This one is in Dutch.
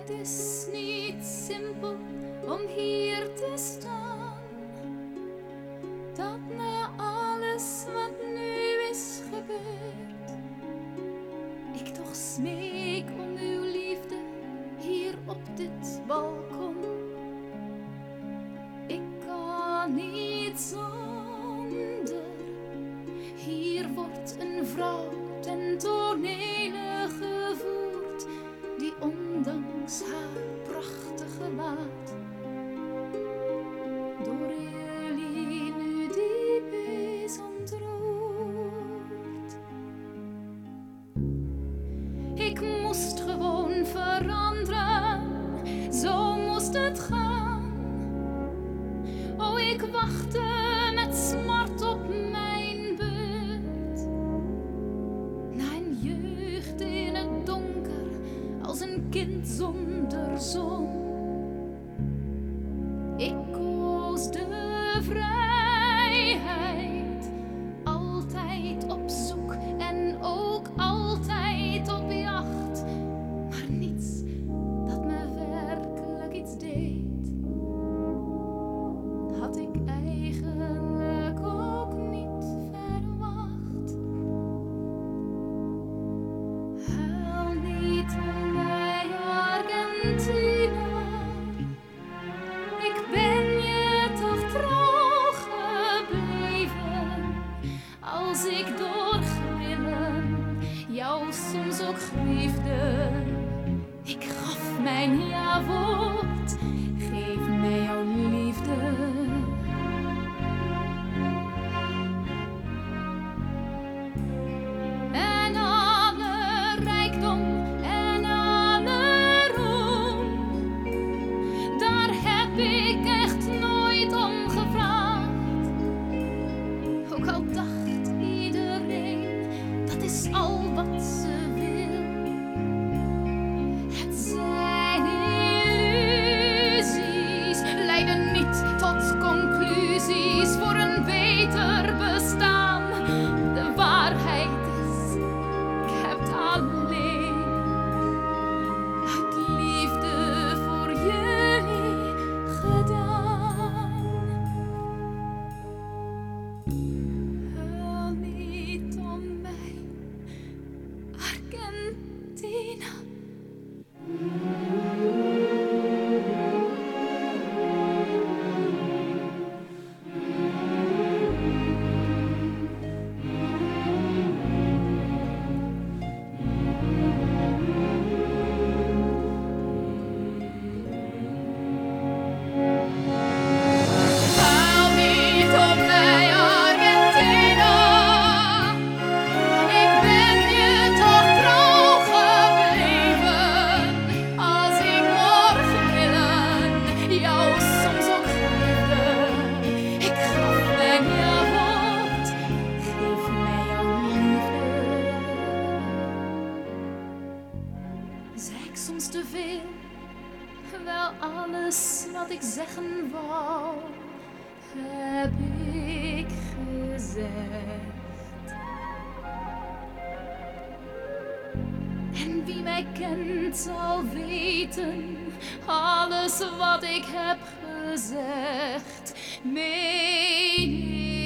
Het is niet simpel om hier te staan. Dat na alles wat nu is gebeurd, ik toch smeek om uw liefde hier op dit balkon. Ik kan niet zonder. Hier wordt een vrouw Wachtte met smart op mijn beurt. Na een jeugd in het donker, als een kind zonder zon. Ik koos de vrijheid, mijn veel? Wel alles wat ik zeggen wou, heb ik gezegd. En wie mij kent zal weten, alles wat ik heb gezegd, meen